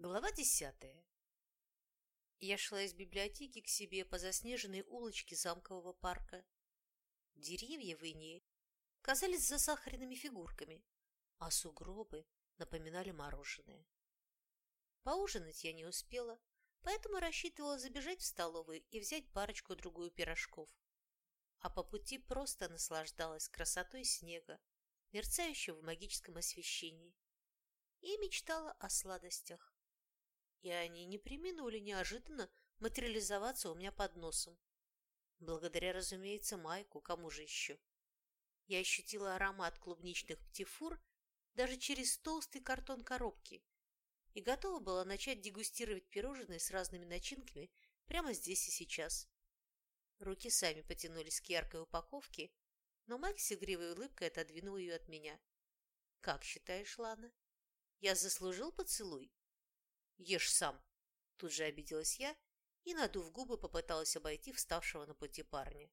Глава десятая. Я шла из библиотеки к себе по заснеженной улочке замкового парка. Деревья в инее казались засахаренными фигурками, а сугробы напоминали мороженое. Поужинать я не успела, поэтому рассчитывала забежать в столовую и взять парочку-другую пирожков. А по пути просто наслаждалась красотой снега, мерцающего в магическом освещении, и мечтала о сладостях и они не преминули неожиданно материализоваться у меня под носом. Благодаря, разумеется, Майку, кому же еще. Я ощутила аромат клубничных птифур даже через толстый картон коробки и готова была начать дегустировать пирожные с разными начинками прямо здесь и сейчас. Руки сами потянулись к яркой упаковке, но Майк с игривой улыбкой отодвинул ее от меня. «Как считаешь, Лана? Я заслужил поцелуй?» Ешь сам. Тут же обиделась я и, надув губы, попыталась обойти вставшего на пути парня.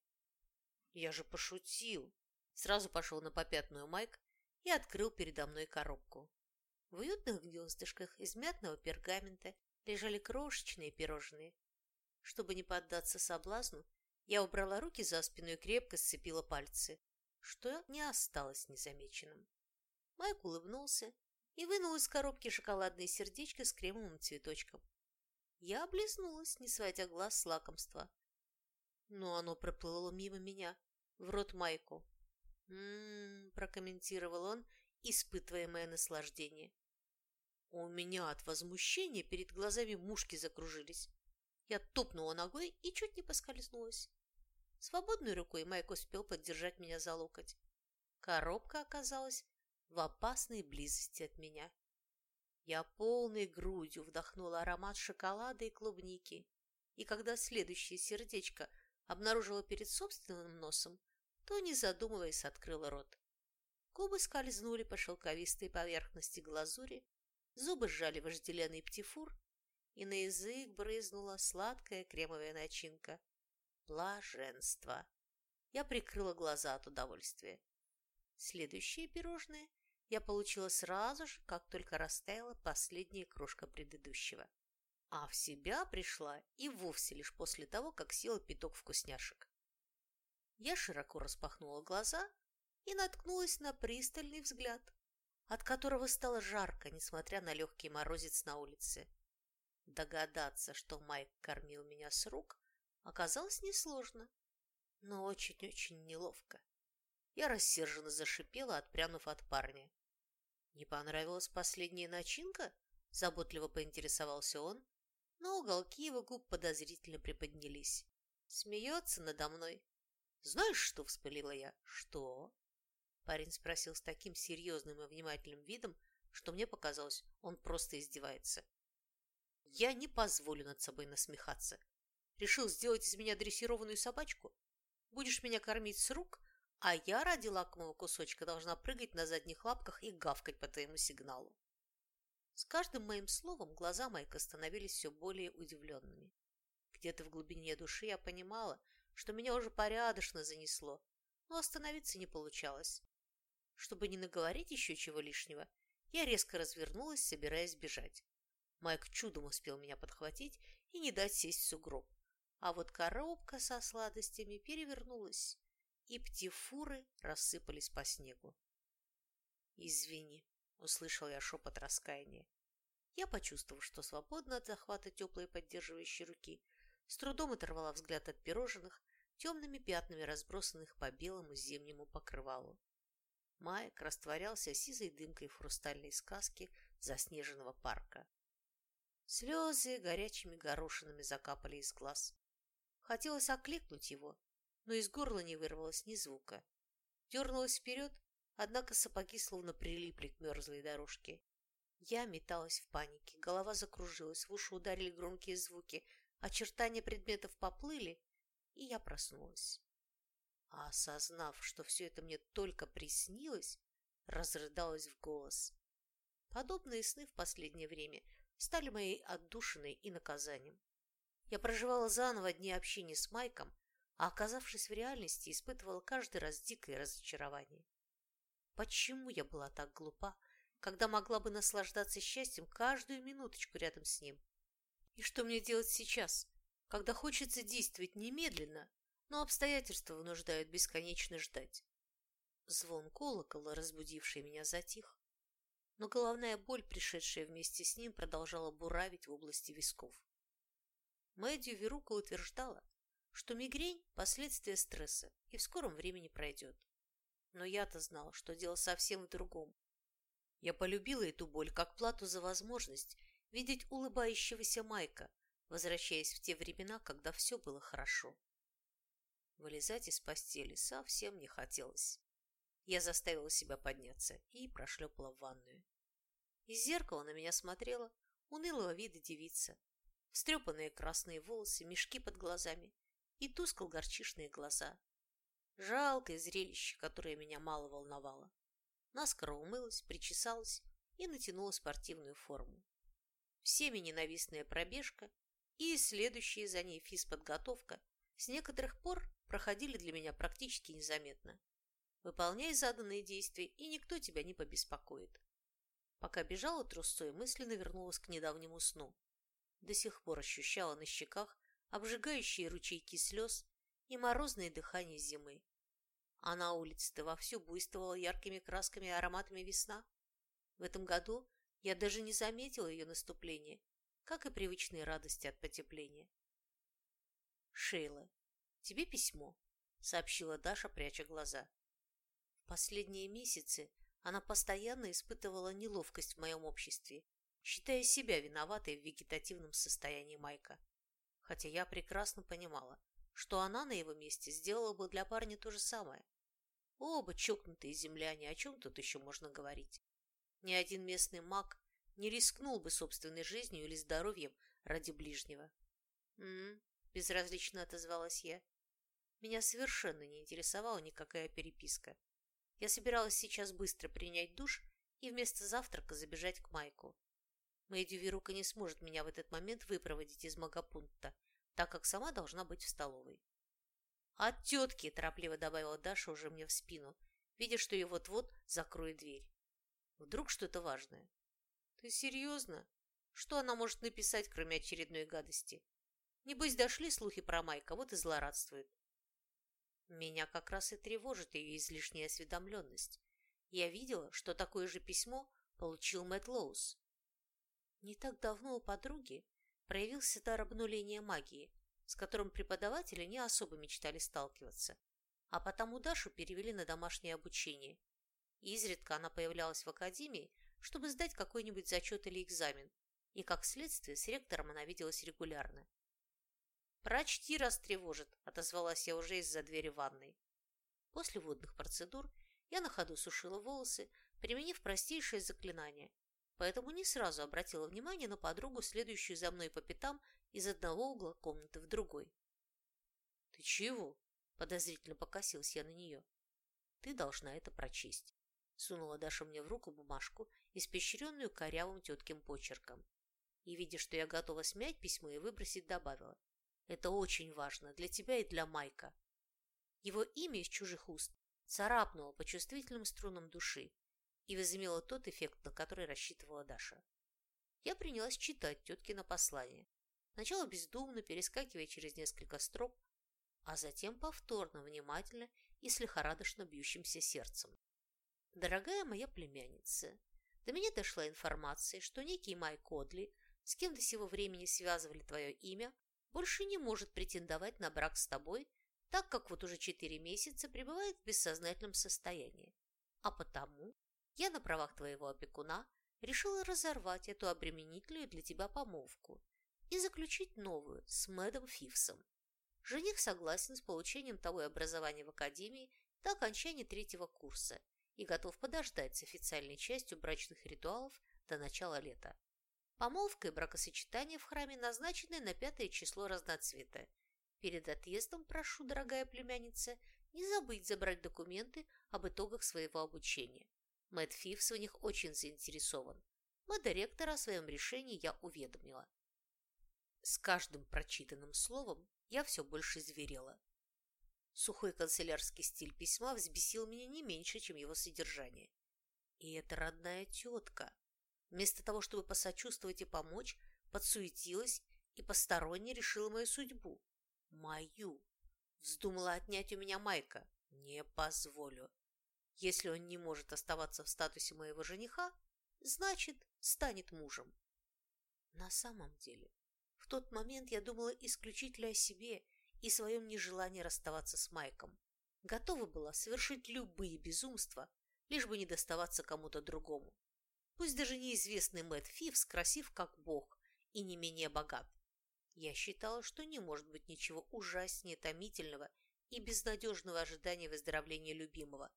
Я же пошутил. Сразу пошел на попятную Майк и открыл передо мной коробку. В уютных гнездышках из мятного пергамента лежали крошечные пирожные. Чтобы не поддаться соблазну, я убрала руки за спину и крепко сцепила пальцы, что не осталось незамеченным. Майк улыбнулся и вынул из коробки шоколадное сердечко с кремовым цветочком. Я облизнулась, не сводя глаз с лакомства. Но оно проплыло мимо меня, в рот майку. «М-м-м», прокомментировал он, испытывая мое наслаждение. У меня от возмущения перед глазами мушки закружились. Я топнула ногой и чуть не поскользнулась. Свободной рукой Майк успел поддержать меня за локоть. Коробка оказалась в опасной близости от меня. Я полной грудью вдохнула аромат шоколада и клубники, и когда следующее сердечко обнаружила перед собственным носом, то, не задумываясь, открыла рот. Губы скользнули по шелковистой поверхности глазури, зубы сжали вожделенный птифур, и на язык брызнула сладкая кремовая начинка. Блаженство! Я прикрыла глаза от удовольствия. Следующее пирожное я получила сразу же, как только растаяла последняя крошка предыдущего. А в себя пришла и вовсе лишь после того, как съела пяток вкусняшек. Я широко распахнула глаза и наткнулась на пристальный взгляд, от которого стало жарко, несмотря на легкий морозец на улице. Догадаться, что Майк кормил меня с рук, оказалось несложно, но очень-очень неловко. Я рассерженно зашипела, отпрянув от парня. «Не понравилась последняя начинка?» – заботливо поинтересовался он, но уголки его губ подозрительно приподнялись. «Смеется надо мной». «Знаешь, что?» – вспылила я. «Что?» Парень спросил с таким серьезным и внимательным видом, что мне показалось, он просто издевается. «Я не позволю над собой насмехаться. Решил сделать из меня дрессированную собачку? Будешь меня кормить с рук, а я ради лакомого кусочка должна прыгать на задних лапках и гавкать по твоему сигналу. С каждым моим словом глаза Майка становились все более удивленными. Где-то в глубине души я понимала, что меня уже порядочно занесло, но остановиться не получалось. Чтобы не наговорить еще чего лишнего, я резко развернулась, собираясь бежать. Майк чудом успел меня подхватить и не дать сесть в сугроб. А вот коробка со сладостями перевернулась и птифуры рассыпались по снегу. «Извини», — услышал я шепот раскаяния. Я почувствовал, что свободно от захвата теплой поддерживающей руки, с трудом оторвала взгляд от пирожных, темными пятнами разбросанных по белому зимнему покрывалу. Майк растворялся сизой дымкой в хрустальной сказке заснеженного парка. Слезы горячими горошинами закапали из глаз. Хотелось окликнуть его, но из горла не вырвалось ни звука. Дернулась вперед, однако сапоги словно прилипли к мерзлой дорожке. Я металась в панике, голова закружилась, в уши ударили громкие звуки, очертания предметов поплыли, и я проснулась. А осознав, что все это мне только приснилось, разрыдалась в голос. Подобные сны в последнее время стали моей отдушиной и наказанием. Я проживала заново дни общения с Майком, а оказавшись в реальности, испытывала каждый раз дикое разочарование. Почему я была так глупа, когда могла бы наслаждаться счастьем каждую минуточку рядом с ним. И что мне делать сейчас, когда хочется действовать немедленно, но обстоятельства вынуждают бесконечно ждать? Звон колокола, разбудивший меня, затих, но головная боль, пришедшая вместе с ним, продолжала буравить в области висков. Мэдью Верука утверждала, что мигрень – последствия стресса и в скором времени пройдет. Но я-то знала, что дело совсем в другом. Я полюбила эту боль как плату за возможность видеть улыбающегося Майка, возвращаясь в те времена, когда все было хорошо. Вылезать из постели совсем не хотелось. Я заставила себя подняться и прошлепала в ванную. Из зеркала на меня смотрела унылого вида девица. Встрепанные красные волосы, мешки под глазами и тускло-горчишные глаза. Жалкое зрелище, которое меня мало волновало. Наскоро умылась, причесалась и натянула спортивную форму. Всеми ненавистная пробежка и следующая за ней физподготовка с некоторых пор проходили для меня практически незаметно. Выполняй заданные действия, и никто тебя не побеспокоит. Пока бежала трусцой, мысленно вернулась к недавнему сну. До сих пор ощущала на щеках обжигающие ручейки слез и морозное дыхание зимы. А на улице-то вовсю буйствовала яркими красками и ароматами весна. В этом году я даже не заметила ее наступления, как и привычные радости от потепления. «Шейла, тебе письмо», — сообщила Даша, пряча глаза. Последние месяцы она постоянно испытывала неловкость в моем обществе, считая себя виноватой в вегетативном состоянии Майка. Хотя я прекрасно понимала, что она на его месте сделала бы для парня то же самое. Оба чокнутые земляне, о чем тут еще можно говорить? Ни один местный маг не рискнул бы собственной жизнью или здоровьем ради ближнего. «М-м», безразлично отозвалась я. Меня совершенно не интересовала никакая переписка. Я собиралась сейчас быстро принять душ и вместо завтрака забежать к Майку. Мэйдю Верука не сможет меня в этот момент выпроводить из магапункта, так как сама должна быть в столовой. «От тетки!» – торопливо добавила Даша уже мне в спину, видя, что ее вот-вот закроет дверь. Вдруг что-то важное. «Ты серьезно? Что она может написать, кроме очередной гадости? Небось, дошли слухи про Майка, вот и злорадствует. Меня как раз и тревожит ее излишняя осведомленность. Я видела, что такое же письмо получил Мэтт Лоус. Не так давно у подруги проявился дар обнуления магии, с которым преподаватели не особо мечтали сталкиваться, а потому Дашу перевели на домашнее обучение. Изредка она появлялась в академии, чтобы сдать какой-нибудь зачет или экзамен, и, как следствие, с ректором она виделась регулярно. «Прочти, раз тревожит», – отозвалась я уже из-за двери ванной. После водных процедур я на ходу сушила волосы, применив простейшее заклинание, поэтому не сразу обратила внимание на подругу, следующую за мной по пятам из одного угла комнаты в другой. «Ты чего?» – подозрительно покосилась я на нее. «Ты должна это прочесть», – сунула Даша мне в руку бумажку, испещренную корявым тетким почерком. И, видя, что я готова смять письмо и выбросить, добавила. Это очень важно для тебя и для Майка. Его имя из чужих уст царапнуло по чувствительным струнам души и возымело тот эффект, на который рассчитывала Даша. Я принялась читать теткино послание, сначала бездумно, перескакивая через несколько строк, а затем повторно, внимательно и с лихорадочно бьющимся сердцем. «Дорогая моя племянница, до меня дошла информация, что некий Майк Одли, с кем до сего времени связывали твое имя, больше не может претендовать на брак с тобой, так как вот уже четыре месяца пребывает в бессознательном состоянии. А потому я на правах твоего опекуна решила разорвать эту обременительную для тебя помолвку и заключить новую с Мэдом Фивсом. Жених согласен с получением того образования в академии до окончания третьего курса и готов подождать с официальной частью брачных ритуалов до начала лета. Помолвка и бракосочетание в храме назначены на пятое число разноцвета. Перед отъездом прошу, дорогая племянница, не забыть забрать документы об итогах своего обучения. Мэтт Фивс в них очень заинтересован. Мэда ректора о своем решении я уведомила. С каждым прочитанным словом я все больше зверела. Сухой канцелярский стиль письма взбесил меня не меньше, чем его содержание. И это родная тетка. Вместо того, чтобы посочувствовать и помочь, подсуетилась и посторонне решила мою судьбу. Мою. Вздумала отнять у меня Майка. Не позволю. Если он не может оставаться в статусе моего жениха, значит, станет мужем. На самом деле, в тот момент я думала исключительно о себе и своем нежелании расставаться с Майком. Готова была совершить любые безумства, лишь бы не доставаться кому-то другому. Пусть даже неизвестный Мэтт Фивс красив как бог и не менее богат. Я считала, что не может быть ничего ужаснее томительного и безнадежного ожидания выздоровления любимого.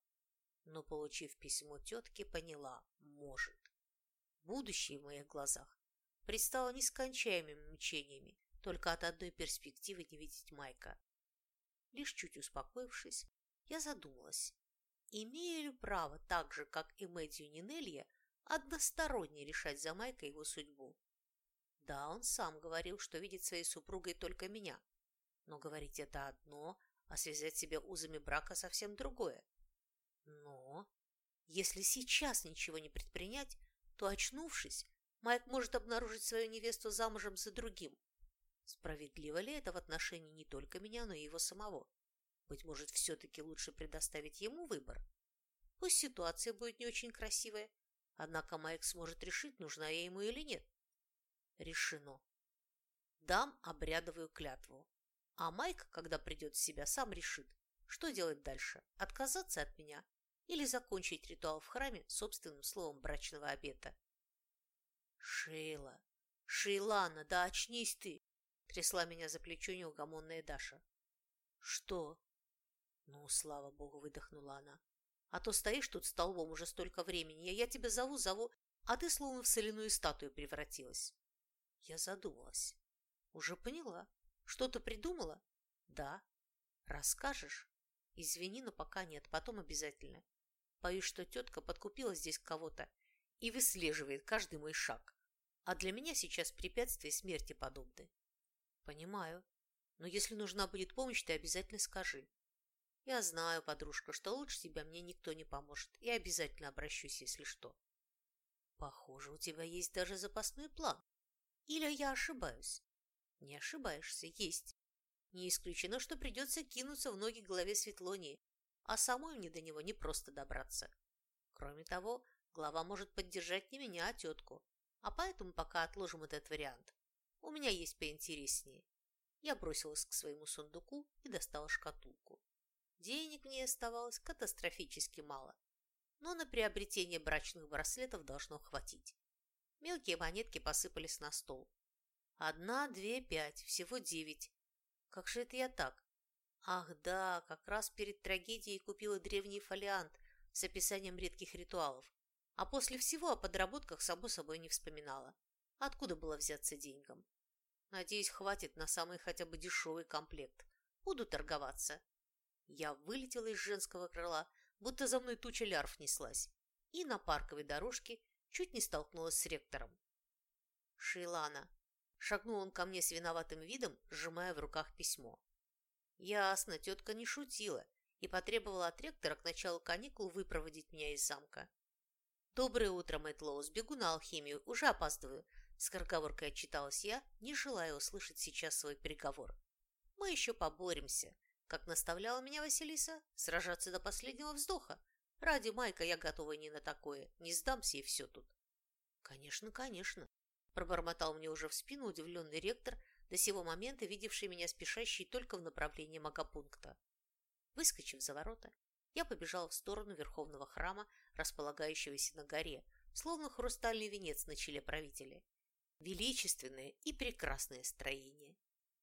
Но, получив письмо тетки, поняла – может. Будущее в моих глазах предстало нескончаемыми мучениями только от одной перспективы не видеть Майка. Лишь чуть успокоившись, я задумалась, имею ли право так же, как и Мэдью Нинелья, односторонне решать за Майка его судьбу. Да, он сам говорил, что видит своей супругой только меня, но говорить это одно, а связать себя узами брака совсем другое. Но если сейчас ничего не предпринять, то, очнувшись, Майк может обнаружить свою невесту замужем за другим. Справедливо ли это в отношении не только меня, но и его самого? Быть может, все-таки лучше предоставить ему выбор? Пусть ситуация будет не очень красивая, однако Майк сможет решить, нужна я ему или нет. Решено. Дам обрядовую клятву. А Майк, когда придет в себя, сам решит, что делать дальше – отказаться от меня или закончить ритуал в храме собственным словом брачного обета. «Шейла! Шейлана, да очнись ты!» – трясла меня за плечо неугомонная Даша. «Что?» «Ну, слава богу!» – выдохнула она. «А то стоишь тут столбом уже столько времени, а я тебя зову, зову, а ты словно в соляную статую превратилась». Я задумалась. «Уже поняла. Что-то придумала?» «Да». «Расскажешь?» «Извини, но пока нет, потом обязательно. Боюсь, что тетка подкупила здесь кого-то и выслеживает каждый мой шаг. А для меня сейчас препятствия смерти подобны. Понимаю. Но если нужна будет помощь, ты обязательно скажи. Я знаю, подружка, что лучше тебя мне никто не поможет. И обязательно обращусь, если что. Похоже, у тебя есть даже запасной план. Или я ошибаюсь? Не ошибаешься, есть. Не исключено, что придется кинуться в ноги главе Светлонии, а самой мне до него не просто добраться. Кроме того, глава может поддержать не меня, а тетку. А поэтому пока отложим этот вариант. У меня есть поинтереснее. Я бросилась к своему сундуку и достала шкатулку. Денег в ней оставалось катастрофически мало. Но на приобретение брачных браслетов должно хватить. Мелкие монетки посыпались на стол. Одна, две, пять, всего девять. Как же это я так? Ах да, как раз перед трагедией купила древний фолиант с описанием редких ритуалов, а после всего о подработках само собой не вспоминала. Откуда было взяться деньгам? Надеюсь, хватит на самый хотя бы дешевый комплект. Буду торговаться. Я вылетела из женского крыла, будто за мной туча лярв неслась, и на парковой дорожке чуть не столкнулась с ректором. «Шейлана!» Шагнул он ко мне с виноватым видом, сжимая в руках письмо. Ясно, тетка не шутила и потребовала от ректора к началу каникул выпроводить меня из замка. «Доброе утро, Мэтт Лоус, бегу на алхимию, уже опаздываю», – скороговоркой отчиталась я, не желая услышать сейчас свой переговор. «Мы еще поборемся», – как наставляла меня Василиса, сражаться до последнего вздоха. Ради Майка я готова не на такое, не сдамся и все тут. «Конечно, конечно», – пробормотал мне уже в спину удивленный ректор, до сего момента видевший меня спешащей только в направлении магопункта. Выскочив за ворота, я побежала в сторону верховного храма, располагающегося на горе, словно хрустальный венец на челе правителя. Величественное и прекрасное строение.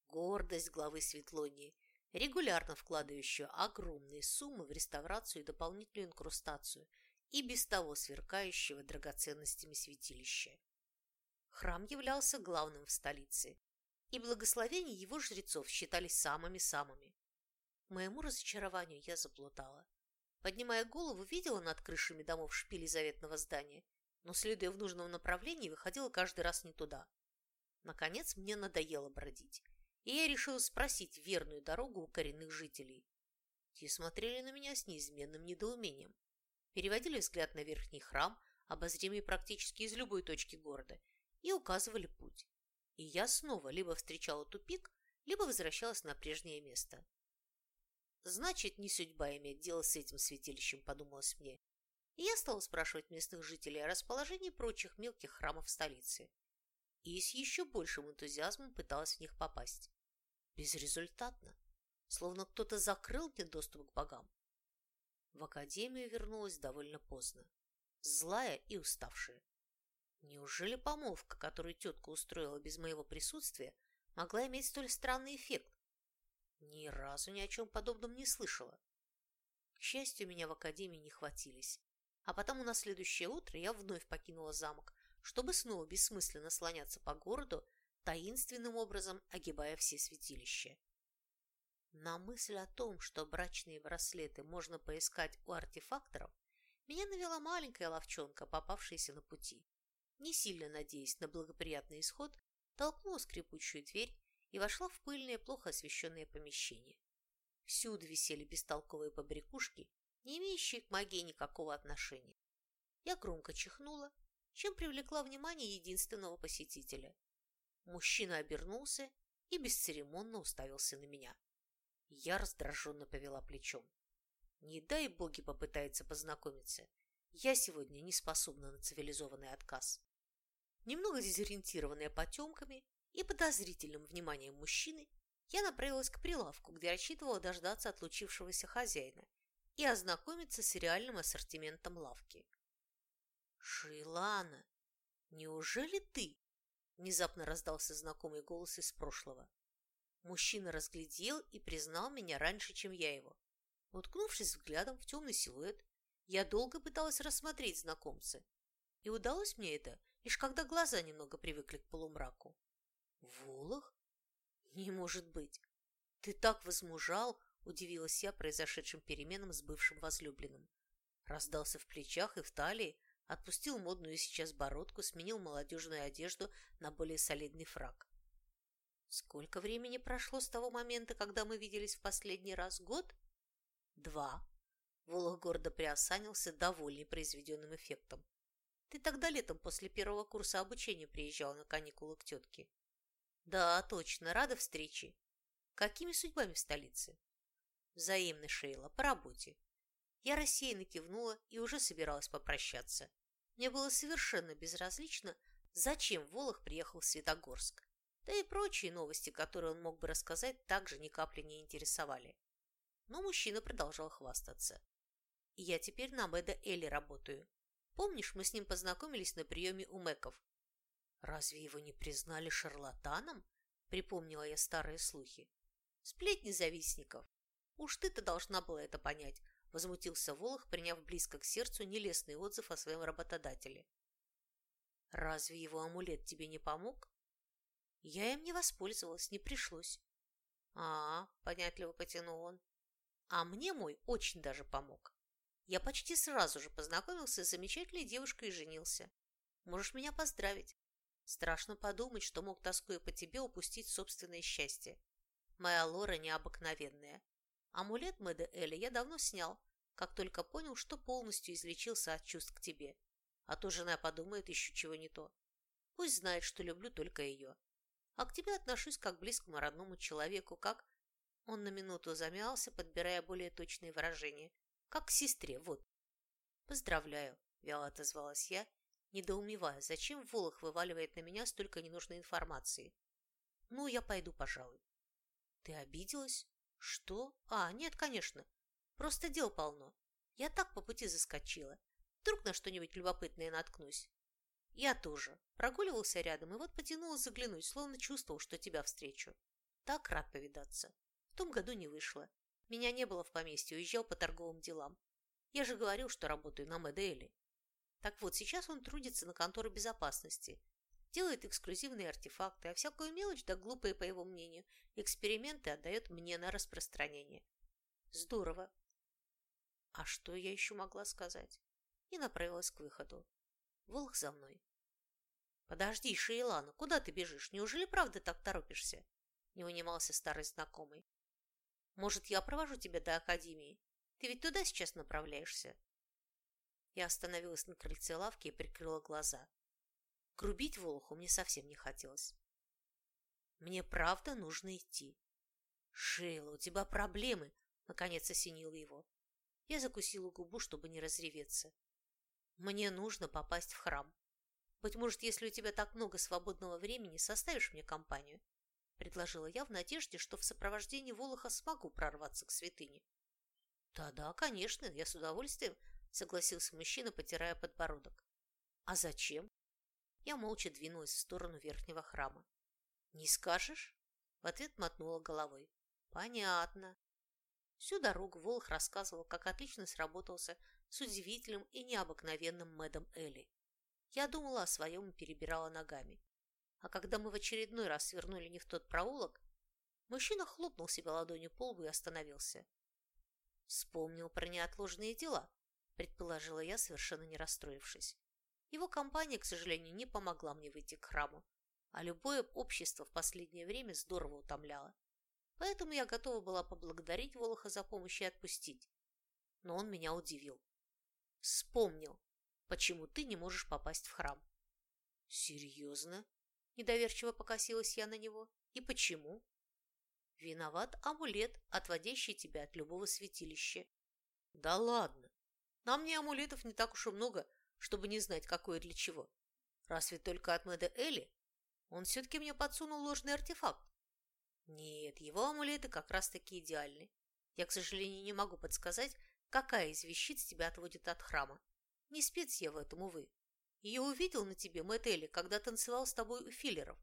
Гордость главы Светлонии, регулярно вкладывающую огромные суммы в реставрацию и дополнительную инкрустацию и без того сверкающего драгоценностями святилища. Храм являлся главным в столице, и благословения его жрецов считались самыми-самыми. К моему разочарованию я заплутала. Поднимая голову, видела над крышами домов шпили заветного здания, но, следуя в нужном направлении, выходила каждый раз не туда. Наконец, мне надоело бродить, и я решила спросить верную дорогу у коренных жителей. Те смотрели на меня с неизменным недоумением. переводили взгляд на верхний храм, обозримый практически из любой точки города, и указывали путь. И я снова либо встречала тупик, либо возвращалась на прежнее место. Значит, не судьба иметь дело с этим святилищем, подумалось мне. И я стала спрашивать местных жителей о расположении прочих мелких храмов столицы. И с еще большим энтузиазмом пыталась в них попасть. Безрезультатно. Словно кто-то закрыл мне доступ к богам. В академию вернулась довольно поздно. Злая и уставшая. Неужели помолвка, которую тетка устроила без моего присутствия, могла иметь столь странный эффект? Ни разу ни о чем подобном не слышала. К счастью, меня в академии не хватились. А потому на следующее утро я вновь покинула замок, чтобы снова бессмысленно слоняться по городу, таинственным образом огибая все святилища. На мысль о том, что брачные браслеты можно поискать у артефакторов, меня навела маленькая ловчонка, попавшаяся на пути. Не сильно надеясь на благоприятный исход, толкнула скрипучую дверь и вошла в пыльное, плохо освещенное помещение. Всюду висели бестолковые побрякушки, не имеющие к магии никакого отношения. Я громко чихнула, чем привлекла внимание единственного посетителя. Мужчина обернулся и бесцеремонно уставился на меня. Я раздраженно повела плечом. Не дай боги попытается познакомиться. Я сегодня не способна на цивилизованный отказ. Немного дезориентированная потемками, и подозрительным вниманием мужчины я направилась к прилавку, где рассчитывала дождаться отлучившегося хозяина и ознакомиться с реальным ассортиментом лавки. «Шейлана, неужели ты?» – внезапно раздался знакомый голос из прошлого. Мужчина разглядел и признал меня раньше, чем я его. Уткнувшись взглядом в темный силуэт, я долго пыталась рассмотреть знакомца, и удалось мне это, лишь когда глаза немного привыкли к полумраку. Волох? Не может быть. Ты так возмужал, удивилась я произошедшим переменам с бывшим возлюбленным. Раздался в плечах и в талии, отпустил модную сейчас бородку, сменил молодежную одежду на более солидный фраг. Сколько времени прошло с того момента, когда мы виделись в последний раз? Год? Два. Волох гордо приосанился, довольный произведенным эффектом. Ты тогда летом после первого курса обучения приезжал на каникулы к тетке. Да, точно, рада встрече. Какими судьбами в столице? Взаимно, Шейла, по работе. Я рассеянно кивнула и уже собиралась попрощаться. Мне было совершенно безразлично, зачем Волох приехал в Светогорск. Да и прочие новости, которые он мог бы рассказать, также ни капли не интересовали. Но мужчина продолжал хвастаться. я теперь на Мэда Элли работаю. Помнишь, мы с ним познакомились на приеме у Мэков? «Разве его не признали шарлатаном?» – припомнила я старые слухи. «Сплетни завистников. Уж ты-то должна была это понять», – возмутился Волох, приняв близко к сердцу нелестный отзыв о своем работодателе. «Разве его амулет тебе не помог?» «Я им не воспользовалась, не пришлось». «А, – понятливо потянул он. «А мне мой очень даже помог. Я почти сразу же познакомился с замечательной девушкой и женился. Можешь меня поздравить. Страшно подумать, что мог, тоскуя по тебе, упустить собственное счастье. Моя Лора необыкновенная. Амулет Мэда Эля я давно снял, как только понял, что полностью излечился от чувств к тебе. А то жена подумает еще чего не то. Пусть знает, что люблю только ее. А к тебе отношусь как к близкому родному человеку, как... Он на минуту замялся, подбирая более точные выражения. Как к сестре, вот. Поздравляю, вяло отозвалась я недоумевая, зачем Волох вываливает на меня столько ненужной информации. Ну, я пойду, пожалуй. Ты обиделась? Что? А, нет, конечно. Просто дел полно. Я так по пути заскочила. Вдруг на что-нибудь любопытное наткнусь. Я тоже. Прогуливался рядом и вот потянулась заглянуть, словно чувствовал, что тебя встречу. Так рад повидаться. В том году не вышло. Меня не было в поместье, уезжал по торговым делам. Я же говорил, что работаю на Медейле. Так вот, сейчас он трудится на контору безопасности, делает эксклюзивные артефакты, а всякую мелочь, да глупые, по его мнению, эксперименты отдает мне на распространение. Здорово. А что я еще могла сказать? И направилась к выходу. Волх за мной. «Подожди, Шейлана, куда ты бежишь? Неужели правда так торопишься?» Не унимался старый знакомый. «Может, я провожу тебя до Академии? Ты ведь туда сейчас направляешься?» Я остановилась на крыльце лавки и прикрыла глаза. Грубить Волоху мне совсем не хотелось. Мне правда нужно идти. Шейла, у тебя проблемы, наконец осенило его. Я закусила губу, чтобы не разреветься. Мне нужно попасть в храм. Быть может, если у тебя так много свободного времени, составишь мне компанию? Предложила я в надежде, что в сопровождении Волоха смогу прорваться к святыне. Да-да, конечно, я с удовольствием, согласился мужчина, потирая подбородок. А зачем? Я молча двинулась в сторону верхнего храма. Не скажешь? В ответ мотнула головой. Понятно. Всю дорогу Волх рассказывал, как отлично сработался с удивительным и необыкновенным Мэдом Элли. Я думала о своем и перебирала ногами. А когда мы в очередной раз свернули не в тот проулок, мужчина хлопнул себя ладонью по лбу и остановился. Вспомнил про неотложные дела, предположила я, совершенно не расстроившись. Его компания, к сожалению, не помогла мне выйти к храму, а любое общество в последнее время здорово утомляло. Поэтому я готова была поблагодарить Волоха за помощь и отпустить. Но он меня удивил. Вспомнил, почему ты не можешь попасть в храм. Серьезно? Недоверчиво покосилась я на него. И почему? Виноват амулет, отводящий тебя от любого святилища. Да ладно. На мне амулетов не так уж и много, чтобы не знать, какое для чего. Разве только от Мэда Элли? Он все-таки мне подсунул ложный артефакт. Нет, его амулеты как раз-таки идеальны. Я, к сожалению, не могу подсказать, какая из вещиц тебя отводит от храма. Не спец я в этом, увы. Ее увидел на тебе Мэтт когда танцевал с тобой у филлеров.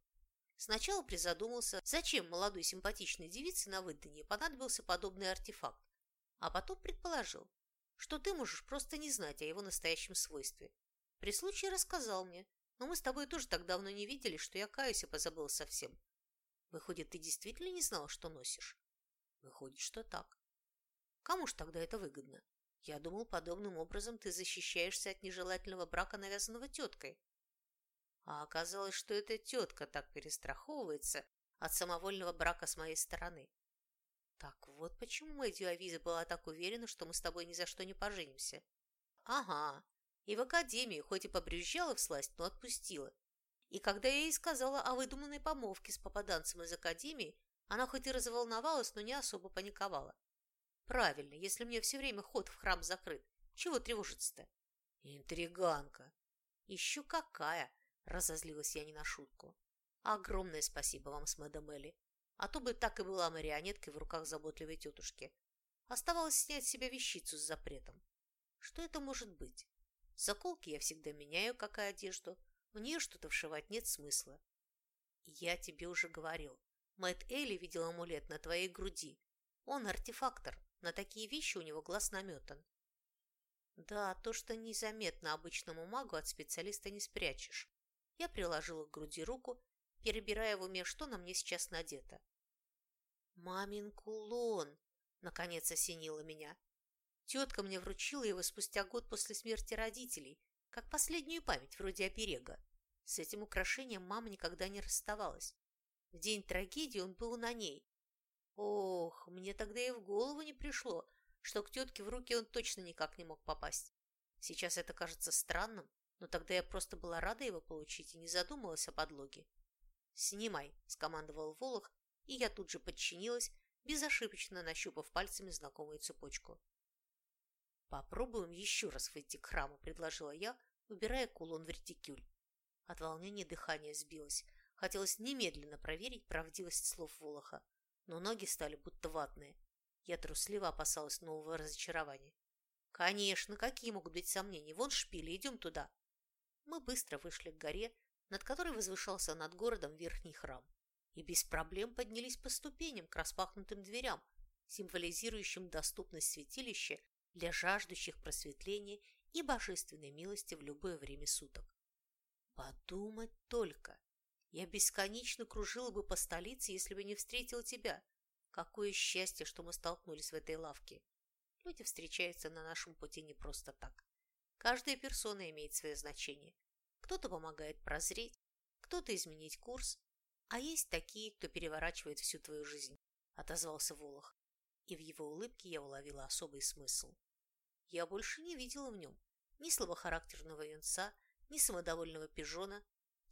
Сначала призадумался, зачем молодой симпатичной девице на выданье понадобился подобный артефакт, а потом предположил, что ты можешь просто не знать о его настоящем свойстве. При случае рассказал мне, но мы с тобой тоже так давно не видели, что я каюсь и позабыл совсем. Выходит, ты действительно не знал, что носишь? Выходит, что так. Кому ж тогда это выгодно? Я думал, подобным образом ты защищаешься от нежелательного брака, навязанного теткой. А оказалось, что эта тетка так перестраховывается от самовольного брака с моей стороны. Так вот почему Мэдью Авиза была так уверена, что мы с тобой ни за что не поженимся. Ага, и в академию, хоть и побрюзжала всласть, но отпустила. И когда я ей сказала о выдуманной помолвке с попаданцем из академии, она хоть и разволновалась, но не особо паниковала. Правильно, если мне все время ход в храм закрыт, чего тревожиться-то? Интриганка. Еще какая, разозлилась я не на шутку. Огромное спасибо вам с мадам Элли. А то бы так и была марионеткой в руках заботливой тетушки. Оставалось снять с себя вещицу с запретом. Что это может быть? Заколки я всегда меняю, как и одежду, мне что-то вшивать нет смысла. Я тебе уже говорил. Мэтт Элли видел амулет на твоей груди. Он артефактор. На такие вещи у него глаз наметан. Да, то, что незаметно обычному магу от специалиста не спрячешь. Я приложила к груди руку, перебирая в уме, что на мне сейчас надето. «Мамин кулон!» – наконец осенило меня. Тетка мне вручила его спустя год после смерти родителей, как последнюю память, вроде оберега. С этим украшением мама никогда не расставалась. В день трагедии он был на ней. Ох, мне тогда и в голову не пришло, что к тетке в руки он точно никак не мог попасть. Сейчас это кажется странным, но тогда я просто была рада его получить и не задумывалась о подлоге. «Снимай», – скомандовал Волох, и я тут же подчинилась, безошибочно нащупав пальцами знакомую цепочку. «Попробуем еще раз выйти к храму», – предложила я, убирая кулон в ретикюль. От волнения дыхание сбилось. Хотелось немедленно проверить правдивость слов Волоха, но ноги стали будто ватные. Я трусливо опасалась нового разочарования. «Конечно, какие могут быть сомнения? Вон шпили, идем туда». Мы быстро вышли к горе, над которой возвышался над городом верхний храм, и без проблем поднялись по ступеням к распахнутым дверям, символизирующим доступность святилища для жаждущих просветления и божественной милости в любое время суток. Подумать только! Я бесконечно кружила бы по столице, если бы не встретила тебя. Какое счастье, что мы столкнулись в этой лавке. Люди встречаются на нашем пути не просто так. Каждая персона имеет свое значение. Кто-то помогает прозреть, кто-то изменить курс, а есть такие, кто переворачивает всю твою жизнь, отозвался Волох. И в его улыбке я уловила особый смысл. Я больше не видела в нем ни слабохарактерного юнца, ни самодовольного пижона,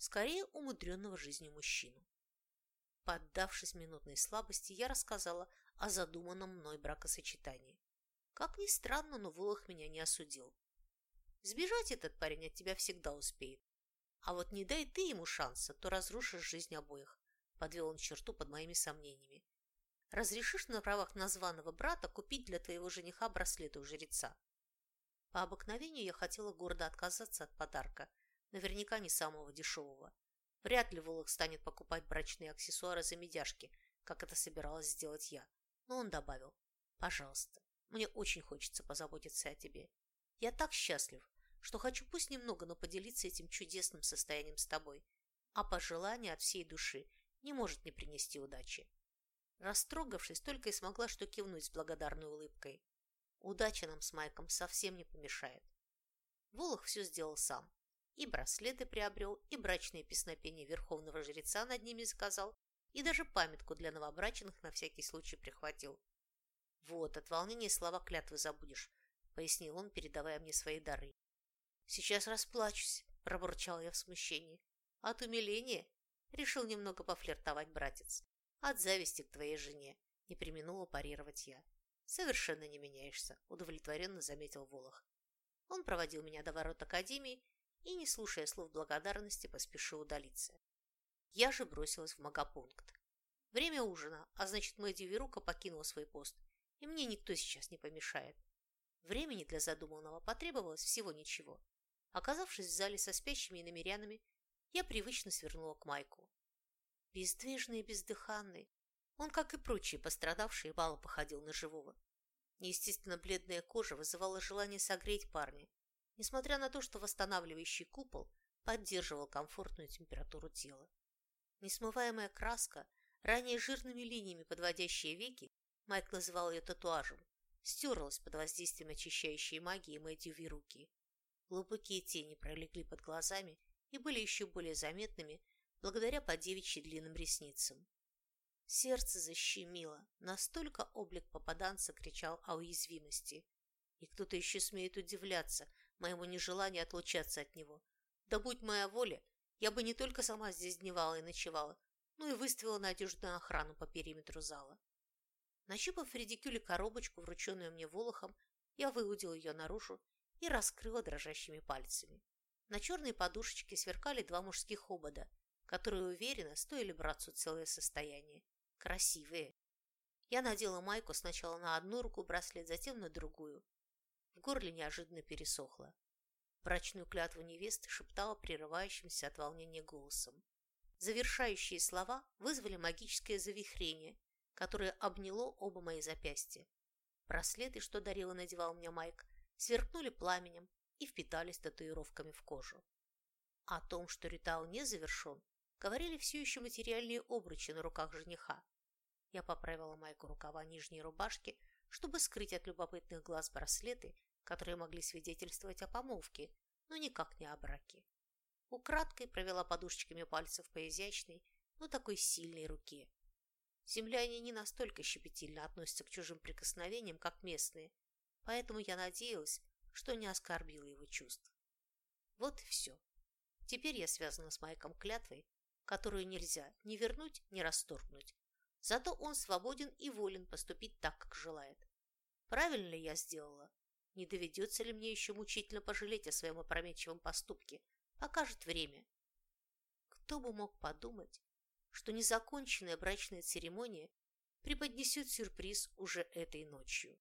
скорее умудренного жизнью мужчину. Поддавшись минутной слабости, я рассказала о задуманном мной бракосочетании. Как ни странно, но Волох меня не осудил. Сбежать этот парень от тебя всегда успеет. А вот не дай ты ему шанса, то разрушишь жизнь обоих, подвел он черту под моими сомнениями. Разрешишь на правах названного брата купить для твоего жениха браслет у жреца? По обыкновению я хотела гордо отказаться от подарка, наверняка не самого дешевого. Вряд ли Волок станет покупать брачные аксессуары за медяшки, как это собиралась сделать я. Но он добавил, пожалуйста, мне очень хочется позаботиться о тебе. Я так счастлив, что хочу пусть немного, но поделиться этим чудесным состоянием с тобой, а пожелание от всей души не может не принести удачи. Растрогавшись, только и смогла что кивнуть с благодарной улыбкой. Удача нам с Майком совсем не помешает. Волох все сделал сам. И браслеты приобрел, и брачные песнопения верховного жреца над ними заказал, и даже памятку для новобрачных на всякий случай прихватил. «Вот, от волнения слова клятвы забудешь», — пояснил он, передавая мне свои дары. «Сейчас расплачусь», – пробурчал я в смущении. «От умиления?» – решил немного пофлиртовать братец. «От зависти к твоей жене», – не применула парировать я. «Совершенно не меняешься», – удовлетворенно заметил Волох. Он проводил меня до ворот Академии и, не слушая слов благодарности, поспешил удалиться. Я же бросилась в магопункт. Время ужина, а значит, Мэдди Верука покинула свой пост, и мне никто сейчас не помешает. Времени для задуманного потребовалось всего ничего. Оказавшись в зале со спящими и намерянами, я привычно свернула к Майку. Бездвижный и бездыханный, он, как и прочие пострадавшие, мало походил на живого. Неестественно бледная кожа вызывала желание согреть парня, несмотря на то, что восстанавливающий купол поддерживал комфортную температуру тела. Несмываемая краска, ранее жирными линиями подводящие веки, Майк называл ее татуажем, стерлась под воздействием очищающей магии Мэтью Вируки. Глубокие тени пролегли под глазами и были еще более заметными благодаря подевичьи длинным ресницам. Сердце защемило, настолько облик попаданца кричал о уязвимости. И кто-то еще смеет удивляться моему нежеланию отлучаться от него. Да будь моя воля, я бы не только сама здесь дневала и ночевала, но и выставила надежную охрану по периметру зала. Нащупав в редикюле коробочку, врученную мне Волохом, я выудила ее наружу и раскрыла дрожащими пальцами. На черной подушечке сверкали два мужских обода, которые, уверенно, стоили братцу целое состояние. Красивые. Я надела майку сначала на одну руку браслет, затем на другую. В горле неожиданно пересохло. Брачную клятву невесты шептала прерывающимся от волнения голосом. Завершающие слова вызвали магическое завихрение, которое обняло оба мои запястья. Браслеты, что дарил и надевал мне Майк, сверкнули пламенем и впитались татуировками в кожу. О том, что ритуал не завершен, говорили все еще материальные обручи на руках жениха. Я поправила майку рукава нижней рубашки, чтобы скрыть от любопытных глаз браслеты, которые могли свидетельствовать о помолвке, но никак не о браке. Украдкой провела подушечками пальцев по изящной, но такой сильной руке. Земляне не настолько щепетильно относятся к чужим прикосновениям, как местные, поэтому я надеялась, что не оскорбила его чувств. Вот и все. Теперь я связана с Майком клятвой, которую нельзя ни вернуть, ни расторгнуть. Зато он свободен и волен поступить так, как желает. Правильно ли я сделала? Не доведется ли мне еще мучительно пожалеть о своем опрометчивом поступке? Покажет время. Кто бы мог подумать, что незаконченная брачная церемония преподнесет сюрприз уже этой ночью.